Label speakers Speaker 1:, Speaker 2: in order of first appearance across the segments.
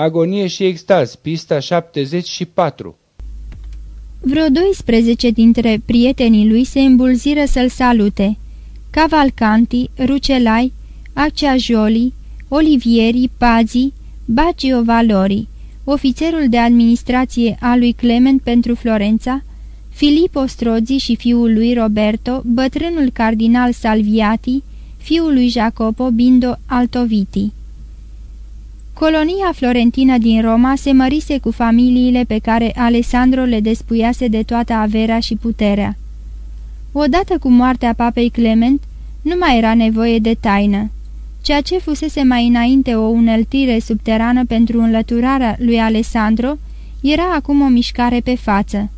Speaker 1: Agonie și extaz, pista 74
Speaker 2: Vreo 12 dintre prietenii lui se îmbulziră să-l salute. Cavalcanti, Rucelai, Acciajoli, Olivieri, Pazi, Bacio Valori, ofițerul de administrație a lui Clement pentru Florența, Filippo Strozzi și fiul lui Roberto, bătrânul cardinal Salviati, fiul lui Jacopo Bindo Altoviti. Colonia florentină din Roma se mărise cu familiile pe care Alessandro le despuiase de toată averea și puterea. Odată cu moartea papei Clement, nu mai era nevoie de taină. Ceea ce fusese mai înainte o uneltire subterană pentru înlăturarea lui Alessandro, era acum o mișcare pe față.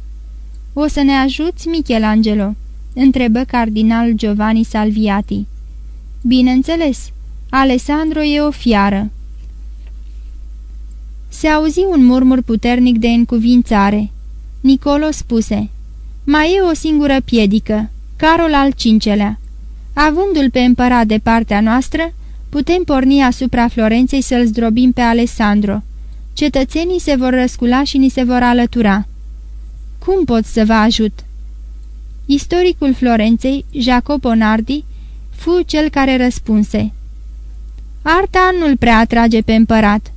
Speaker 2: O să ne ajuți, Michelangelo?" întrebă cardinal Giovanni Salviati. Bineînțeles, Alessandro e o fiară." Se auzi un murmur puternic de încuvințare. Nicolo spuse, Mai e o singură piedică, Carol al cincelea. Avându-l pe împărat de partea noastră, putem porni asupra Florenței să-l zdrobim pe Alessandro. Cetățenii se vor răscula și ni se vor alătura. Cum pot să vă ajut?" Istoricul Florenței, Jacopo Nardi, fu cel care răspunse. Arta nu-l prea atrage pe împărat.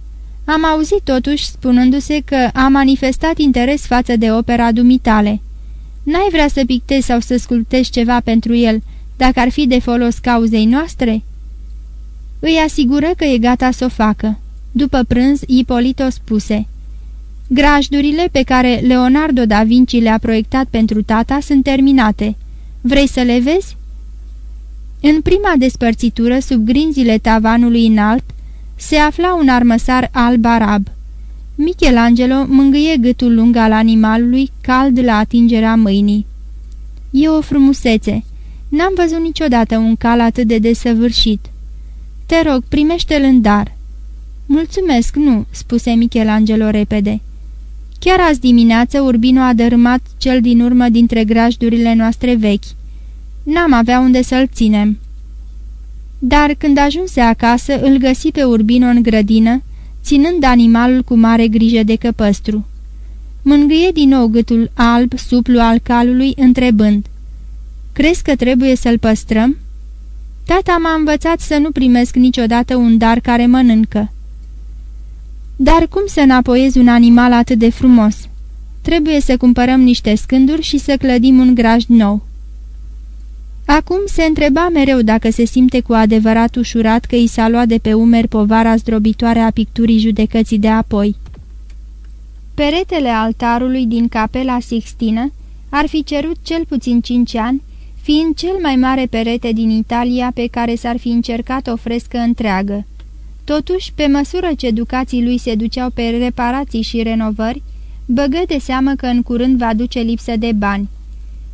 Speaker 2: Am auzit totuși spunându-se că a manifestat interes față de opera dumitale. N-ai vrea să pictezi sau să sculptezi ceva pentru el, dacă ar fi de folos cauzei noastre?" Îi asigură că e gata să o facă. După prânz, Ipolito spuse Grajdurile pe care Leonardo da Vinci le-a proiectat pentru tata sunt terminate. Vrei să le vezi?" În prima despărțitură, sub grinzile tavanului înalt, se afla un armăsar alb arab. Michelangelo mângâie gâtul lung al animalului, cald la atingerea mâinii. E o frumusețe. N-am văzut niciodată un cal atât de desăvârșit. Te rog, primește-l în dar." Mulțumesc, nu," spuse Michelangelo repede. Chiar azi dimineață Urbino a dărâmat cel din urmă dintre grajdurile noastre vechi. N-am avea unde să-l ținem." Dar când ajunse acasă, îl găsi pe Urbino în grădină, ținând animalul cu mare grijă de căpăstru. Mângâie din nou gâtul alb, suplu al calului, întrebând. Crezi că trebuie să-l păstrăm?" Tata m-a învățat să nu primesc niciodată un dar care mănâncă." Dar cum să înapoiezi un animal atât de frumos? Trebuie să cumpărăm niște scânduri și să clădim un grajd nou." Acum se întreba mereu dacă se simte cu adevărat ușurat că i s-a luat de pe umeri povara zdrobitoare a picturii judecății de apoi. Peretele altarului din capela Sixtină ar fi cerut cel puțin cinci ani, fiind cel mai mare perete din Italia pe care s-ar fi încercat o frescă întreagă. Totuși, pe măsură ce ducații lui se duceau pe reparații și renovări, băgă de seamă că în curând va duce lipsă de bani.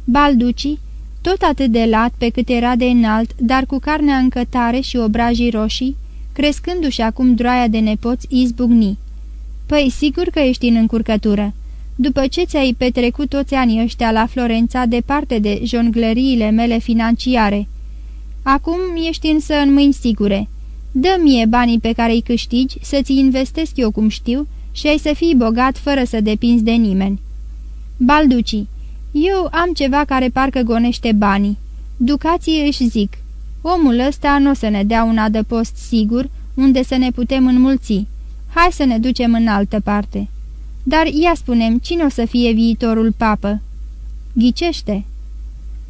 Speaker 2: Balducii, tot atât de lat pe cât era de înalt, dar cu carnea încă tare și obrajii roșii, crescându-și acum droaia de nepoți, izbucni. Păi, sigur că ești în încurcătură. După ce ți-ai petrecut toți anii ăștia la Florența, departe de jongleriile mele financiare. Acum ești însă în mâini sigure. Dă mie banii pe care îi câștigi, să-ți investesc eu cum știu și ai să fii bogat fără să depinzi de nimeni. Balducii eu am ceva care parcă gonește banii. Ducații își zic, omul ăsta nu o să ne dea un adăpost sigur unde să ne putem înmulți. Hai să ne ducem în altă parte. Dar ia spunem, cine o să fie viitorul papă? Ghicește.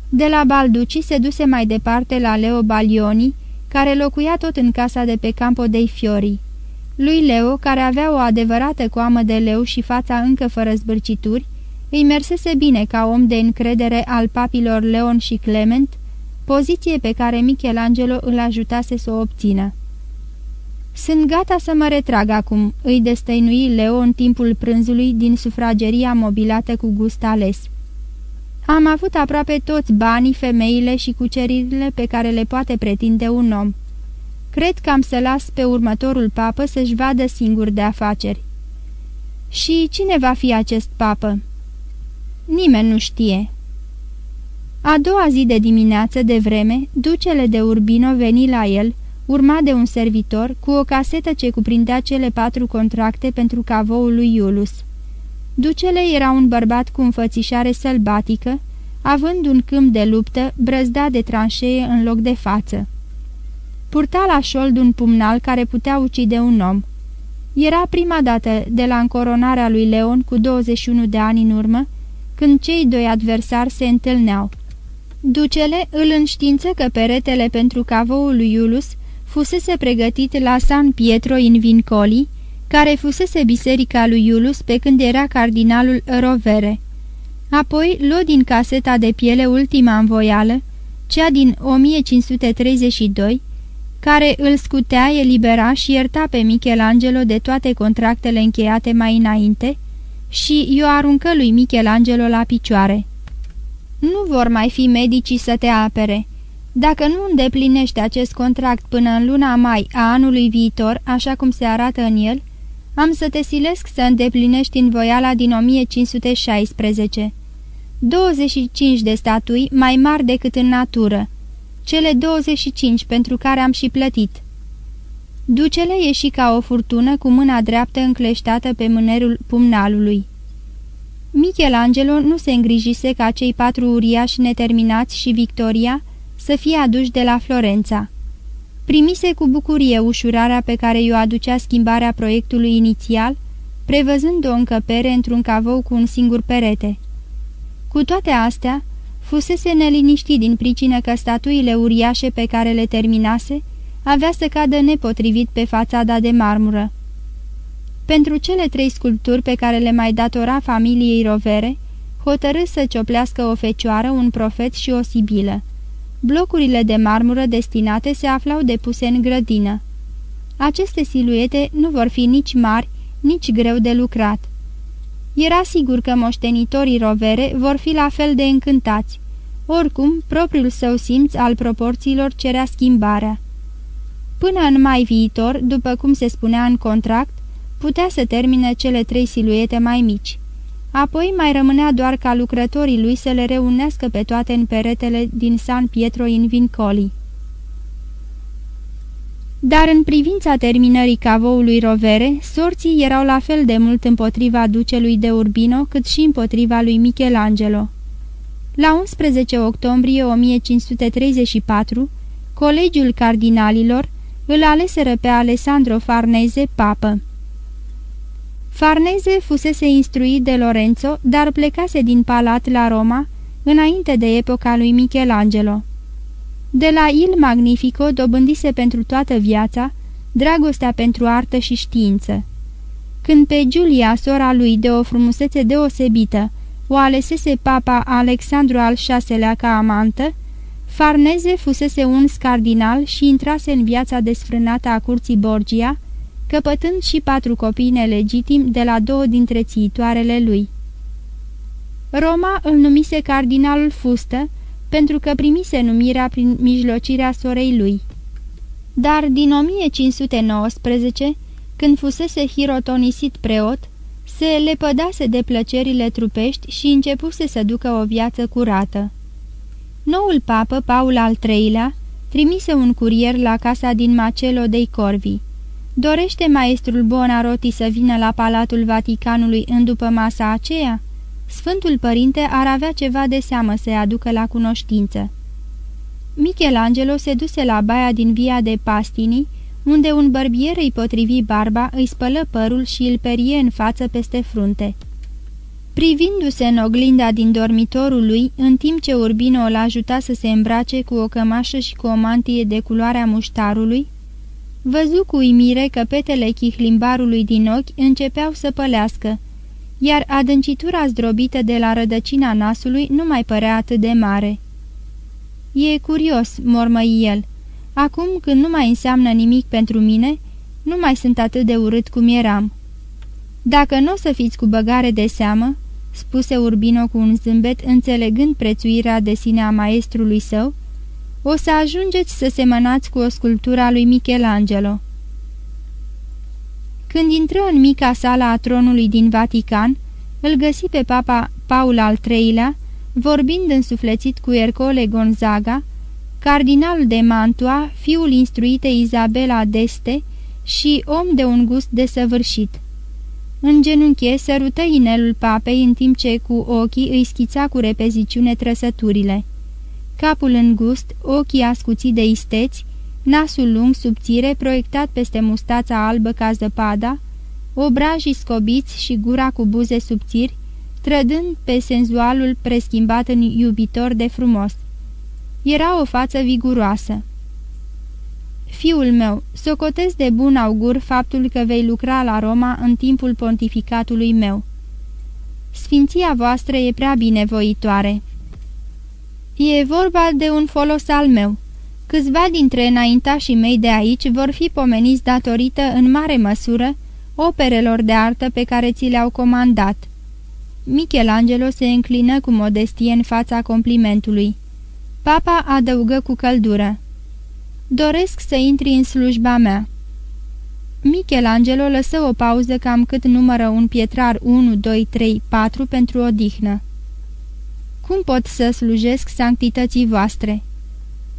Speaker 2: De la Balduci se duse mai departe la Leo Balioni, care locuia tot în casa de pe Campo dei Fiori. Lui Leo, care avea o adevărată coamă de leu și fața încă fără zbârcituri, îi mersese bine ca om de încredere al papilor Leon și Clement, poziție pe care Michelangelo îl ajutase să o obțină. Sunt gata să mă retrag acum," îi destăinui Leo în timpul prânzului din sufrageria mobilată cu gust ales. Am avut aproape toți banii, femeile și cuceririle pe care le poate pretinde un om. Cred că am să las pe următorul papă să-și vadă singur de afaceri." Și cine va fi acest papă?" Nimeni nu știe. A doua zi de dimineață de vreme, ducele de Urbino veni la el, urmat de un servitor, cu o casetă ce cuprindea cele patru contracte pentru cavoul lui Iulus. Ducele era un bărbat cu înfățișare sălbatică, având un câmp de luptă brăzdat de tranșee în loc de față. Purta la șold un pumnal care putea ucide un om. Era prima dată de la încoronarea lui Leon cu 21 de ani în urmă, când cei doi adversari se întâlneau. Ducele îl înștiință că peretele pentru cavoul lui Iulus fusese pregătit la San Pietro in Vincoli, care fusese biserica lui Iulus pe când era cardinalul Rovere. Apoi luă din caseta de piele ultima învoială, cea din 1532, care îl scutea, elibera și ierta pe Michelangelo de toate contractele încheiate mai înainte și i-o aruncă lui Michelangelo la picioare. Nu vor mai fi medicii să te apere. Dacă nu îndeplinești acest contract până în luna mai a anului viitor, așa cum se arată în el, am să te silesc să îndeplinești în voiala din 1516. 25 de statui mai mari decât în natură, cele 25 pentru care am și plătit. Ducele ieși ca o furtună cu mâna dreaptă încleștată pe mânerul pumnalului. Michelangelo nu se îngrijise ca cei patru uriași neterminați și Victoria să fie aduși de la Florența. Primise cu bucurie ușurarea pe care i-o aducea schimbarea proiectului inițial, prevăzând o încăpere într-un cavou cu un singur perete. Cu toate astea, fusese neliniștit din pricină că statuile uriașe pe care le terminase avea să cadă nepotrivit pe fațada de marmură. Pentru cele trei sculpturi pe care le mai datora familiei Rovere, hotărâ să cioplească o fecioară, un profet și o sibilă. Blocurile de marmură destinate se aflau depuse în grădină. Aceste siluete nu vor fi nici mari, nici greu de lucrat. Era sigur că moștenitorii rovere vor fi la fel de încântați. Oricum, propriul său simț al proporțiilor cerea schimbarea. Până în mai viitor, după cum se spunea în contract, putea să termine cele trei siluete mai mici. Apoi mai rămânea doar ca lucrătorii lui să le reunească pe toate în peretele din San Pietro in Vincoli. Dar în privința terminării cavoului Rovere, sorții erau la fel de mult împotriva ducelui de Urbino cât și împotriva lui Michelangelo. La 11 octombrie 1534, Colegiul Cardinalilor îl aleseră pe Alessandro Farneze papă. Farneze fusese instruit de Lorenzo, dar plecase din palat la Roma, înainte de epoca lui Michelangelo. De la Il Magnifico dobândise pentru toată viața dragostea pentru artă și știință. Când pe Giulia, sora lui, de o frumusețe deosebită, o alesese papa Alexandru al VI-lea ca amantă, Farneze fusese un cardinal și intrase în viața desfrânată a curții Borgia, căpătând și patru copii nelegitimi de la două dintre țiitoarele lui. Roma îl numise cardinalul Fustă, pentru că primise numirea prin mijlocirea sorei lui. Dar din 1519, când fusese hirotonisit preot, se lepădase de plăcerile trupești și începuse să ducă o viață curată. Noul papă, Paul al III-lea, trimise un curier la casa din Macelo dei Corvi. Dorește maestrul Bonarotti să vină la Palatul Vaticanului în după masa aceea? Sfântul Părinte ar avea ceva de seamă să-i aducă la cunoștință. Michelangelo se duse la baia din via de Pastini, unde un bărbier îi potrivi barba, îi spălă părul și îl perie în față peste frunte. Privindu-se în oglinda din dormitorul lui, în timp ce Urbino îl ajuta să se îmbrace cu o cămașă și cu o mantie de culoarea muștarului, văzu cu uimire că petele chihlimbarului din ochi începeau să pălească, iar adâncitura zdrobită de la rădăcina nasului nu mai părea atât de mare. E curios," mormăi el, acum când nu mai înseamnă nimic pentru mine, nu mai sunt atât de urât cum eram." Dacă nu o să fiți cu băgare de seamă," spuse Urbino cu un zâmbet înțelegând prețuirea de sine a maestrului său, o să ajungeți să semănați cu o sculptură a lui Michelangelo." Când intră în mica sala a tronului din Vatican, îl găsi pe papa Paul al III-lea, vorbind însuflețit cu Ercole Gonzaga, cardinal de Mantua, fiul instruitei Izabela d'Este și om de un gust desăvârșit. În genunche sărută inelul papei în timp ce cu ochii îi schița cu repeziciune trăsăturile. Capul îngust, ochii ascuțiți de isteți, nasul lung subțire proiectat peste mustața albă ca zăpada, obrajii scobiți și gura cu buze subțiri, trădând pe senzualul preschimbat în iubitor de frumos. Era o față viguroasă. Fiul meu, socotez de bun augur faptul că vei lucra la Roma în timpul pontificatului meu. Sfinția voastră e prea binevoitoare. E vorba de un folos al meu. Câțiva dintre înaintașii mei de aici vor fi pomeniți datorită în mare măsură operelor de artă pe care ți le-au comandat. Michelangelo se înclină cu modestie în fața complimentului. Papa adăugă cu căldură. Doresc să intri în slujba mea." Michelangelo lăsă o pauză cam cât numără un pietrar 1, 2, 3, 4 pentru odihnă. Cum pot să slujesc sanctității voastre?"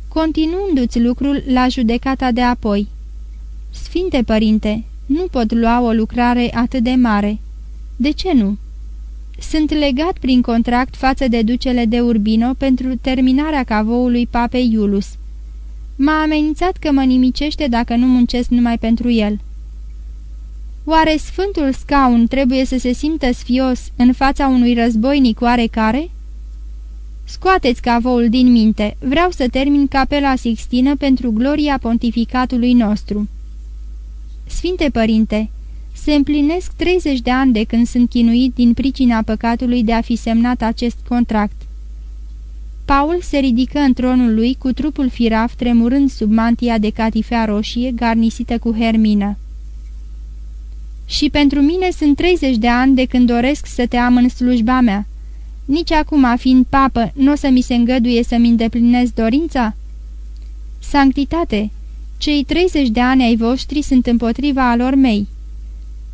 Speaker 2: Continuându-ți lucrul la judecata de apoi." Sfinte părinte, nu pot lua o lucrare atât de mare." De ce nu?" Sunt legat prin contract față de ducele de Urbino pentru terminarea cavoului papei Iulus. M-a amenințat că mă nimicește dacă nu muncesc numai pentru el. Oare Sfântul Scaun trebuie să se simtă sfios în fața unui războinic oarecare? Scoateți cavoul din minte, vreau să termin capela Sixtină pentru gloria pontificatului nostru. Sfinte Părinte, se împlinesc 30 de ani de când sunt chinuit din pricina păcatului de a fi semnat acest contract. Paul se ridică în tronul lui cu trupul firaf tremurând sub mantia de catifea roșie garnisită cu hermină. Și pentru mine sunt 30 de ani de când doresc să te am în slujba mea. Nici acum, fiind papă, nu o să mi se îngăduie să-mi îndeplinesc dorința? Sanctitate, cei 30 de ani ai voștri sunt împotriva alor mei.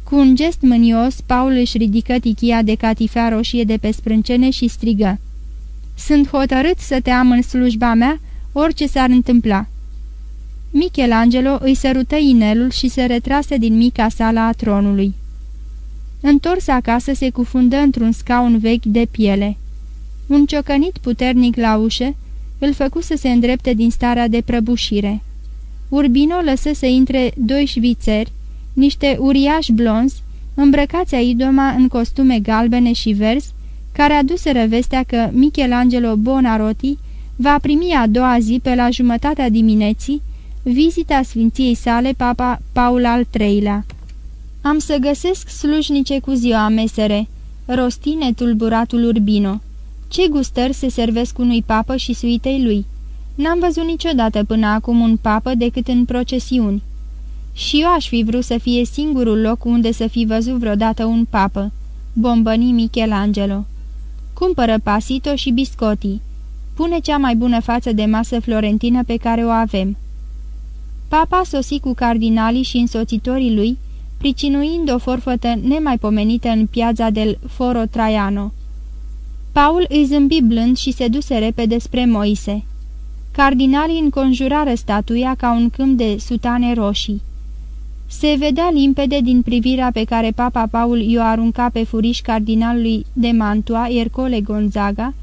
Speaker 2: Cu un gest mânios, Paul își ridică tichia de catifea roșie de pe sprâncene și strigă. Sunt hotărât să te am în slujba mea, orice s-ar întâmpla." Michelangelo îi sărută inelul și se retrase din mica sala a tronului. Întors acasă se cufundă într-un scaun vechi de piele. Un ciocănit puternic la ușă îl făcu să se îndrepte din starea de prăbușire. Urbino lăsă să intre doi șvițeri, niște uriași blonzi, îmbrăcați a idoma în costume galbene și verzi, care aduseră vestea că Michelangelo Bonarotti va primi a doua zi pe la jumătatea dimineții vizita sfinției sale Papa Paul al III-lea. Am să găsesc slujnice cu ziua mesere," rostine tulburatul Urbino. Ce gustări se servesc unui papă și suitei lui? N-am văzut niciodată până acum un papă decât în procesiuni." Și eu aș fi vrut să fie singurul loc unde să fi văzut vreodată un papă," bombăni Michelangelo. Cumpără pasito și biscotti. Pune cea mai bună față de masă florentină pe care o avem." Papa sosi cu cardinalii și însoțitorii lui, pricinuind o forfătă nemaipomenită în piața del Foro Traiano. Paul îi zâmbi blând și se duse repede spre Moise. Cardinalii înconjurară statuia ca un câmp de sutane roșii. Se vedea limpede din privirea pe care papa Paul i-o arunca pe furiș cardinalului de Mantua, Ercole Gonzaga,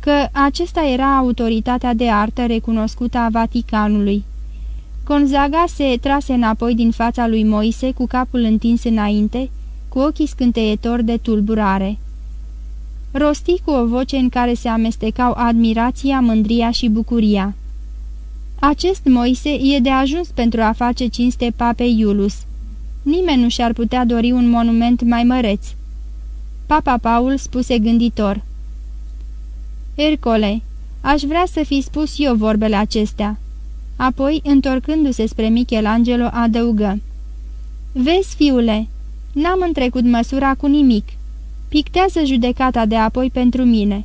Speaker 2: că acesta era autoritatea de artă recunoscută a Vaticanului. Gonzaga se trase înapoi din fața lui Moise cu capul întins înainte, cu ochii scânteietori de tulburare. Rosti cu o voce în care se amestecau admirația, mândria și bucuria. Acest Moise e de ajuns pentru a face cinste papei Iulus. Nimeni nu și-ar putea dori un monument mai măreț. Papa Paul spuse gânditor. Ercole, aș vrea să fi spus eu vorbele acestea. Apoi, întorcându-se spre Michelangelo, adăugă. Vezi, fiule, n-am întrecut măsura cu nimic. Pictează judecata de apoi pentru mine.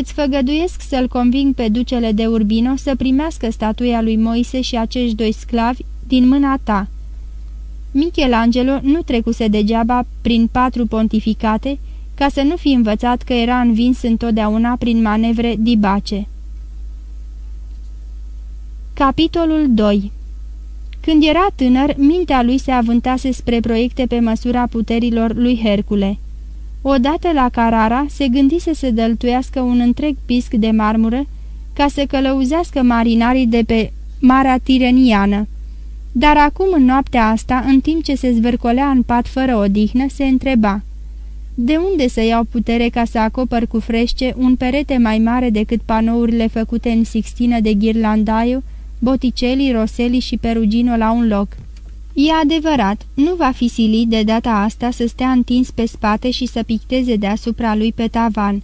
Speaker 2: Îți făgăduiesc să-l conving pe ducele de Urbino să primească statuia lui Moise și acești doi sclavi din mâna ta." Michelangelo nu trecuse degeaba prin patru pontificate ca să nu fi învățat că era învins întotdeauna prin manevre dibace. Capitolul 2 Când era tânăr, mintea lui se avântase spre proiecte pe măsura puterilor lui Hercule. Odată la Carara se gândise să dăltuiască un întreg pisc de marmură ca să călăuzească marinarii de pe Marea Tireniană. Dar acum, în noaptea asta, în timp ce se zvârcolea în pat fără odihnă, se întreba De unde să iau putere ca să acopăr cu frește un perete mai mare decât panourile făcute în Sixtină de Ghirlandaiu, Botticelli, Rosselli și Perugino la un loc? E adevărat, nu va fi silit de data asta să stea întins pe spate și să picteze deasupra lui pe tavan.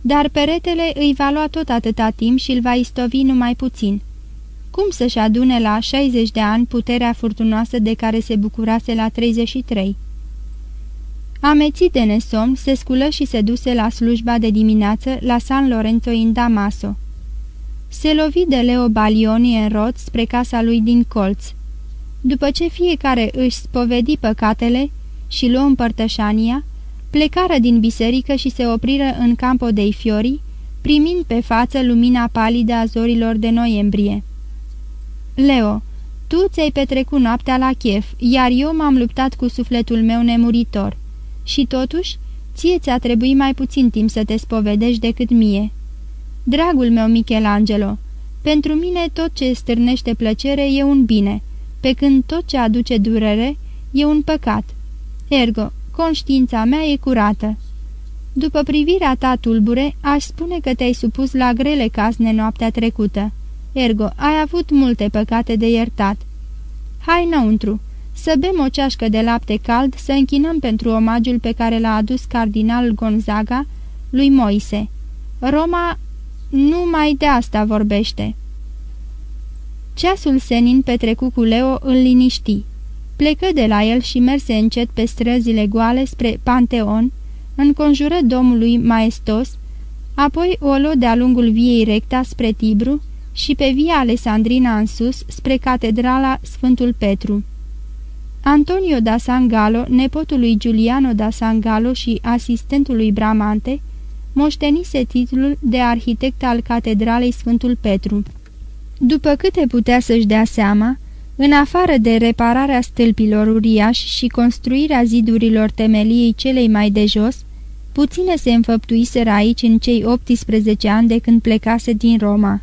Speaker 2: Dar peretele îi va lua tot atâta timp și îl va istovi numai puțin. Cum să-și adune la 60 de ani puterea furtunoasă de care se bucurase la 33? Amețit de nesomn, se sculă și se duse la slujba de dimineață la San Lorenzo in Damaso. Se lovi de Leo Balioni în rot spre casa lui din colț. După ce fiecare își spovedi păcatele și luă împărtășania, plecară din biserică și se opriră în Campo dei Fiori, primind pe față lumina palidă a zorilor de noiembrie. Leo, tu ți-ai petrecut noaptea la chef, iar eu m-am luptat cu sufletul meu nemuritor. Și totuși, ție ți-a trebuit mai puțin timp să te spovedești decât mie. Dragul meu Michelangelo, pentru mine tot ce stârnește plăcere e un bine, pe când tot ce aduce durere e un păcat. Ergo, conștiința mea e curată. După privirea ta tulbure, aș spune că te-ai supus la grele casne noaptea trecută. Ergo, ai avut multe păcate de iertat. Hai înăuntru, să bem o ceașcă de lapte cald, să închinăm pentru omagiul pe care l-a adus cardinalul Gonzaga lui Moise. Roma numai de asta vorbește. Ceasul senin petrecut cu Leo îl liniști. Plecă de la el și merse încet pe străzile goale spre Panteon, înconjură domnului maestos, apoi o luă de-a lungul viei recta spre Tibru și pe via Alessandrina în sus spre catedrala Sfântul Petru. Antonio da Sangalo, nepotul lui Giuliano da Sangalo și asistentul lui Bramante, moștenise titlul de arhitect al catedralei Sfântul Petru. După câte putea să-și dea seama, în afară de repararea stâlpilor uriași și construirea zidurilor temeliei celei mai de jos, puține se înfăptuiseră aici în cei 18 ani de când plecase din Roma.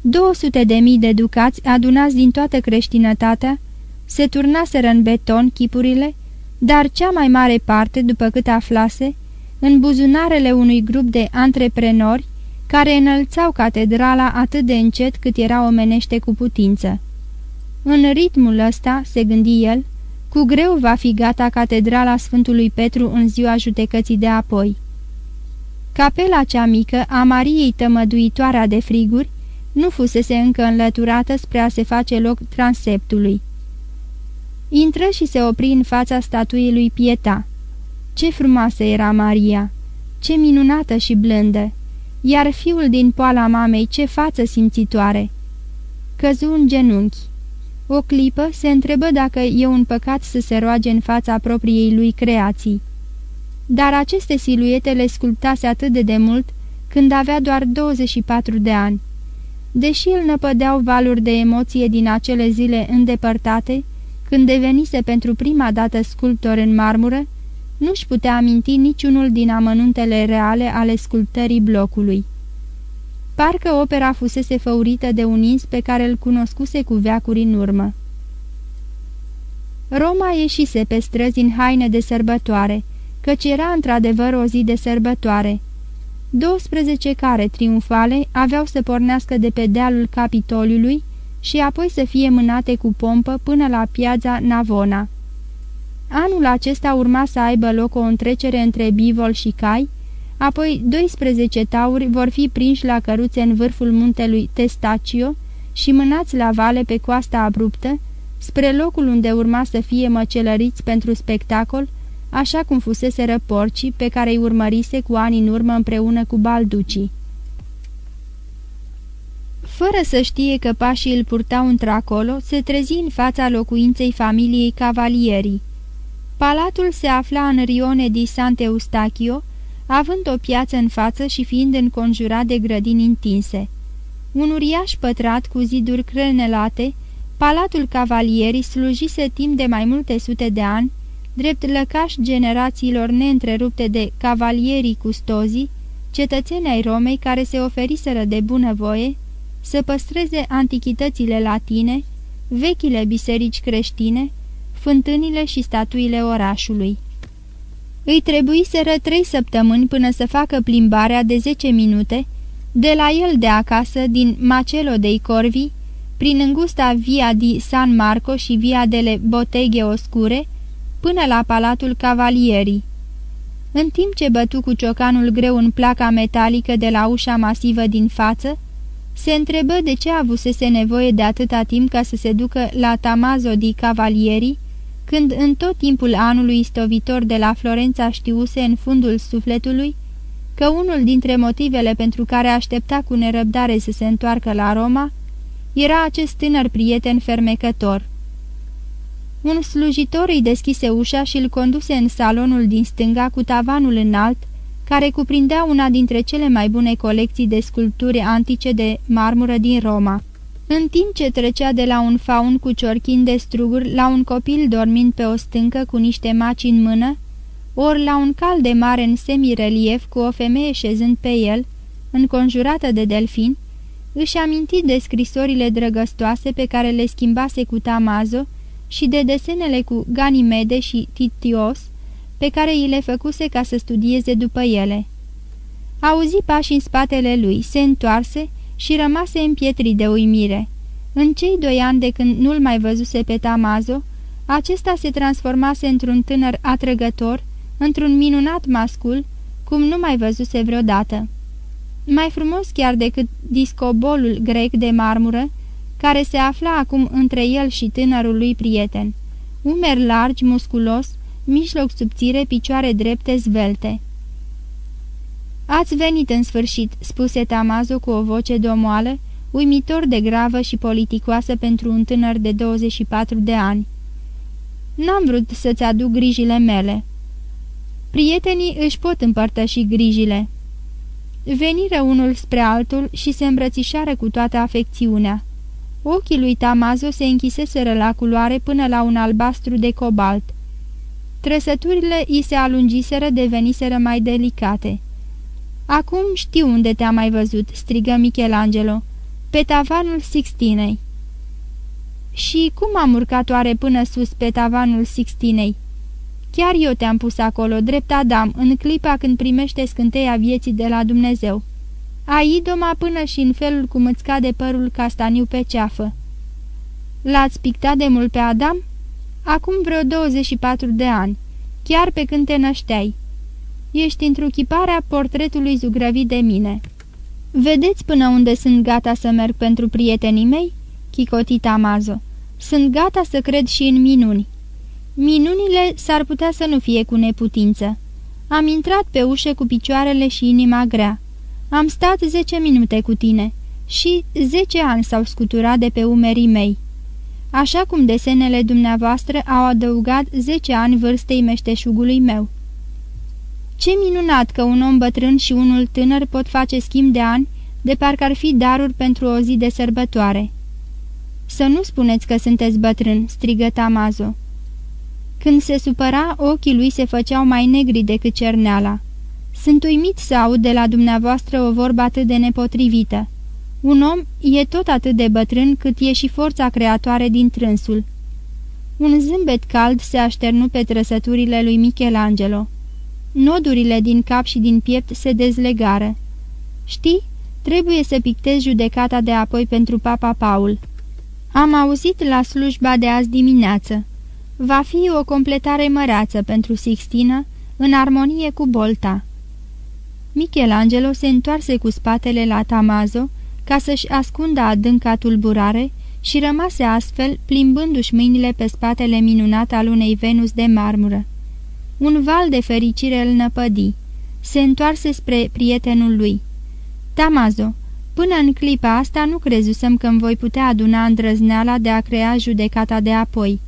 Speaker 2: 200 de mii de ducați adunați din toată creștinătatea se turnaseră în beton chipurile, dar cea mai mare parte, după cât aflase, în buzunarele unui grup de antreprenori care înălțau catedrala atât de încet cât era omenește cu putință. În ritmul ăsta, se gândi el, cu greu va fi gata catedrala Sfântului Petru în ziua judecății de apoi. Capela cea mică a Mariei Tămăduitoarea de friguri nu fusese încă înlăturată spre a se face loc transeptului. Intră și se opri în fața statuii lui Pieta. Ce frumoasă era Maria! Ce minunată și blândă! Iar fiul din poala mamei, ce față simțitoare! Căzu în genunchi. O clipă se întrebă dacă e un păcat să se roage în fața propriei lui creații. Dar aceste siluete le sculptase atât de demult când avea doar 24 de ani. Deși îl năpădeau valuri de emoție din acele zile îndepărtate, când devenise pentru prima dată sculptor în marmură, nu-și putea aminti niciunul din amănuntele reale ale sculptării blocului. Parcă opera fusese făurită de un ins pe care îl cunoscuse cu veacuri în urmă. Roma ieșise pe străzi în haine de sărbătoare, căci era într-adevăr o zi de sărbătoare. 12 care triumfale aveau să pornească de pe dealul Capitoliului și apoi să fie mânate cu pompă până la piața Navona. Anul acesta urma să aibă loc o întrecere între bivol și cai, apoi 12 tauri vor fi prinși la căruțe în vârful muntelui Testacio și mânați la vale pe coasta abruptă, spre locul unde urma să fie măcelăriți pentru spectacol, așa cum fusese porcii pe care îi urmărise cu ani în urmă împreună cu balducii. Fără să știe că pașii îl purtau într-acolo, se trezi în fața locuinței familiei Cavalierii. Palatul se afla în Rione di Sant'Eustachio, având o piață în față și fiind înconjurat de grădini întinse. Un uriaș pătrat cu ziduri crenelate, Palatul Cavalierii slujise timp de mai multe sute de ani, drept lăcaș generațiilor neîntrerupte de cavalierii custozii, cetățeni ai Romei care se oferiseră de bunăvoie să păstreze antichitățile latine, vechile biserici creștine, fântânile și statuile orașului. Îi trebuiseră trei săptămâni până să facă plimbarea de zece minute de la el de acasă din Macelo dei Corvi, prin îngusta via di San Marco și via dele Botteghe Oscure, până la Palatul Cavalierii. În timp ce bătu cu ciocanul greu în placa metalică de la ușa masivă din față, se întrebă de ce avusese nevoie de atâta timp ca să se ducă la Tamazo di Cavalieri, când în tot timpul anului istovitor de la Florența știuse în fundul sufletului că unul dintre motivele pentru care aștepta cu nerăbdare să se întoarcă la Roma era acest tânăr prieten fermecător. Un slujitor îi deschise ușa și îl conduse în salonul din stânga cu tavanul înalt, care cuprindea una dintre cele mai bune colecții de sculpturi antice de marmură din Roma. În timp ce trecea de la un faun cu ciorchin de struguri la un copil dormind pe o stâncă cu niște maci în mână, ori la un cal de mare în semirelief cu o femeie șezând pe el, înconjurată de delfini, își aminti de scrisorile drăgăstoase pe care le schimbase cu Tamazo și de desenele cu Ganimede și Titios, pe care îi le făcuse ca să studieze după ele. Auzi pași în spatele lui, se întoarse și rămase împietrit de uimire. În cei doi ani de când nu-l mai văzuse pe Tamazo, acesta se transformase într-un tânăr atrăgător, într-un minunat mascul, cum nu mai văzuse vreodată. Mai frumos chiar decât discobolul grec de marmură, care se afla acum între el și tânărul lui prieten. Umeri largi, musculos, mijloc subțire, picioare drepte, zvelte. Ați venit în sfârșit," spuse Tamazo cu o voce domoală, uimitor de gravă și politicoasă pentru un tânăr de 24 de ani. N-am vrut să-ți aduc grijile mele." Prietenii își pot împărtăși grijile." Veniră unul spre altul și se îmbrățișară cu toată afecțiunea. Ochii lui Tamazo se închiseseră la culoare până la un albastru de cobalt. Trăsăturile i se alungiseră deveniseră mai delicate. Acum știu unde te-am mai văzut," strigă Michelangelo. Pe tavanul Sixtinei." Și cum am urcat oare până sus pe tavanul Sixtinei?" Chiar eu te-am pus acolo, drept Adam, în clipa când primește scânteia vieții de la Dumnezeu. Ai idoma până și în felul cum îți cade părul castaniu pe ceafă. L-ați pictat de mult pe Adam? Acum vreo 24 de ani, chiar pe când te nășteai. Ești întruchiparea portretului zugrăvit de mine. Vedeți până unde sunt gata să merg pentru prietenii mei? Chicotit Amazo. Sunt gata să cred și în minuni. Minunile s-ar putea să nu fie cu neputință. Am intrat pe ușă cu picioarele și inima grea. Am stat zece minute cu tine și zece ani s-au scuturat de pe umerii mei. Așa cum desenele dumneavoastră au adăugat zece ani vârstei meșteșugului meu. Ce minunat că un om bătrân și unul tânăr pot face schimb de ani, de parcă ar fi daruri pentru o zi de sărbătoare. Să nu spuneți că sunteți bătrân," strigă Tamazo. Când se supăra, ochii lui se făceau mai negri decât cerneala. Sunt uimit să aud de la dumneavoastră o vorbă atât de nepotrivită. Un om e tot atât de bătrân cât e și forța creatoare din trânsul." Un zâmbet cald se așternu pe trăsăturile lui Michelangelo. Nodurile din cap și din piept se dezlegară. Știi, trebuie să pictez judecata de apoi pentru Papa Paul. Am auzit la slujba de azi dimineață. Va fi o completare măreață pentru Sixtina, în armonie cu Bolta. Michelangelo se întoarse cu spatele la Tamazo ca să-și ascundă adânca tulburare și rămase astfel plimbându-și mâinile pe spatele minunat al unei Venus de marmură. Un val de fericire îl năpădi. Se întoarse spre prietenul lui. Tamazo, până în clipa asta nu crezusem că îmi voi putea aduna îndrăzneala de a crea judecata de apoi.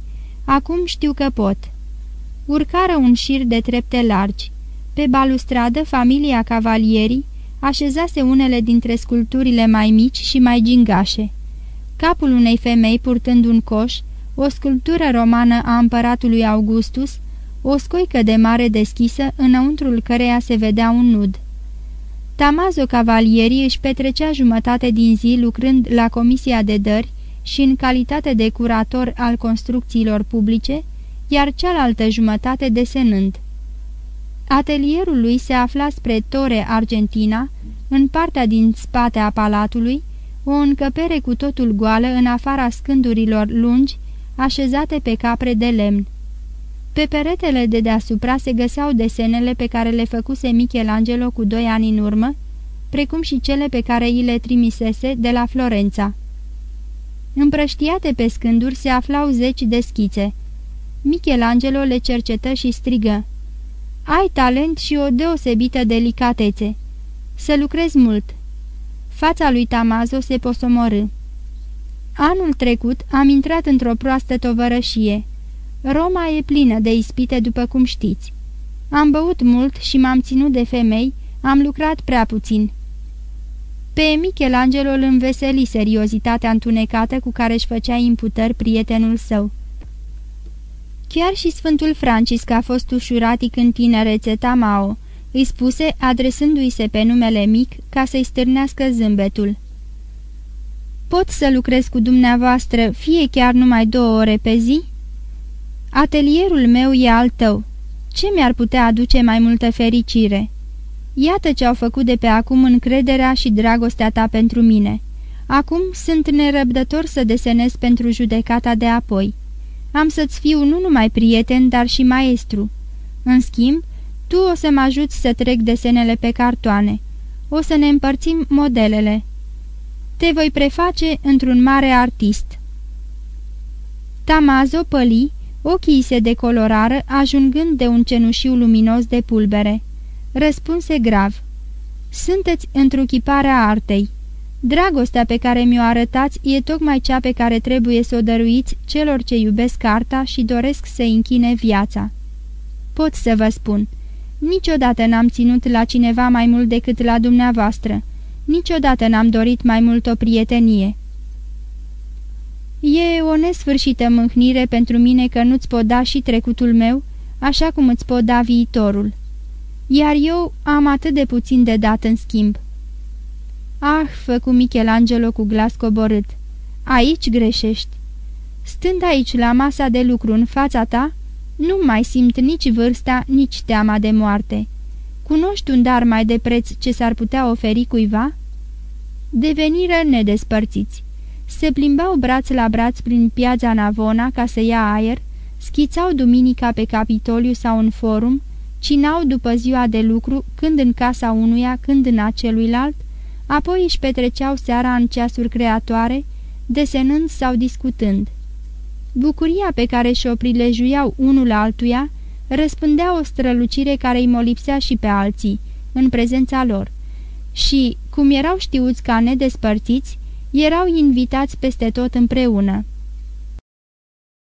Speaker 2: Acum știu că pot." Urcară un șir de trepte largi. Pe balustradă, familia cavalierii așezase unele dintre sculpturile mai mici și mai gingașe. Capul unei femei purtând un coș, o sculptură romană a împăratului Augustus, o scoică de mare deschisă, înăuntrul căreia se vedea un nud. Tamazo Cavalieri își petrecea jumătate din zi lucrând la Comisia de Dări și în calitate de curator al construcțiilor publice, iar cealaltă jumătate desenând. Atelierul lui se afla spre Torre Argentina, în partea din spate a palatului, o încăpere cu totul goală în afara scândurilor lungi, așezate pe capre de lemn. Pe peretele de deasupra se găseau desenele pe care le făcuse Michelangelo cu doi ani în urmă, precum și cele pe care îi le trimisese de la Florența. Împrăștiate pe scânduri se aflau zeci de schițe. Michelangelo le cercetă și strigă. Ai talent și o deosebită delicatețe. Să lucrezi mult." Fața lui Tamazo se posomorâ. Anul trecut am intrat într-o proastă tovărășie. Roma e plină de ispite, după cum știți. Am băut mult și m-am ținut de femei, am lucrat prea puțin. Pe Michelangelo îl înveseli seriozitatea întunecată cu care își făcea imputări prietenul său. Chiar și Sfântul Francisc a fost ușuratic în tinerețe Tamao, îi spuse, adresându-i se pe numele mic, ca să-i stârnească zâmbetul. Pot să lucrez cu dumneavoastră, fie chiar numai două ore pe zi?" Atelierul meu e al tău. Ce mi-ar putea aduce mai multă fericire?" Iată ce au făcut de pe acum încrederea și dragostea ta pentru mine. Acum sunt nerăbdător să desenez pentru judecata de apoi. Am să-ți fiu nu numai prieten, dar și maestru. În schimb, tu o să mă ajuți să trec desenele pe cartoane. O să ne împărțim modelele. Te voi preface într-un mare artist." Tamazo păli, ochii se decolorară, ajungând de un cenușiu luminos de pulbere. Răspunse grav. Sunteți întruchiparea artei. Dragostea pe care mi-o arătați e tocmai cea pe care trebuie să o dăruiți celor ce iubesc arta și doresc să închine viața. Pot să vă spun, niciodată n-am ținut la cineva mai mult decât la dumneavoastră, niciodată n-am dorit mai mult o prietenie. E o nesfârșită mâhnire pentru mine că nu-ți pot da și trecutul meu, așa cum îți pot da viitorul. Iar eu am atât de puțin de dat în schimb." Ah, făcu Michelangelo cu glas coborât, aici greșești. Stând aici la masa de lucru în fața ta, nu mai simt nici vârsta, nici teama de moarte. Cunoști un dar mai de preț ce s-ar putea oferi cuiva?" Deveniră nedespărțiți. Se plimbau braț la braț prin piața Navona ca să ia aer, schițau duminica pe Capitoliu sau în forum, cinau după ziua de lucru, când în casa unuia, când în a celuilalt, apoi își petreceau seara în ceasuri creatoare, desenând sau discutând. Bucuria pe care și-o prilejuiau unul altuia răspândea o strălucire care îi molipsea și pe alții, în prezența lor. Și, cum erau știuți ca nedespărțiți, erau invitați peste tot împreună.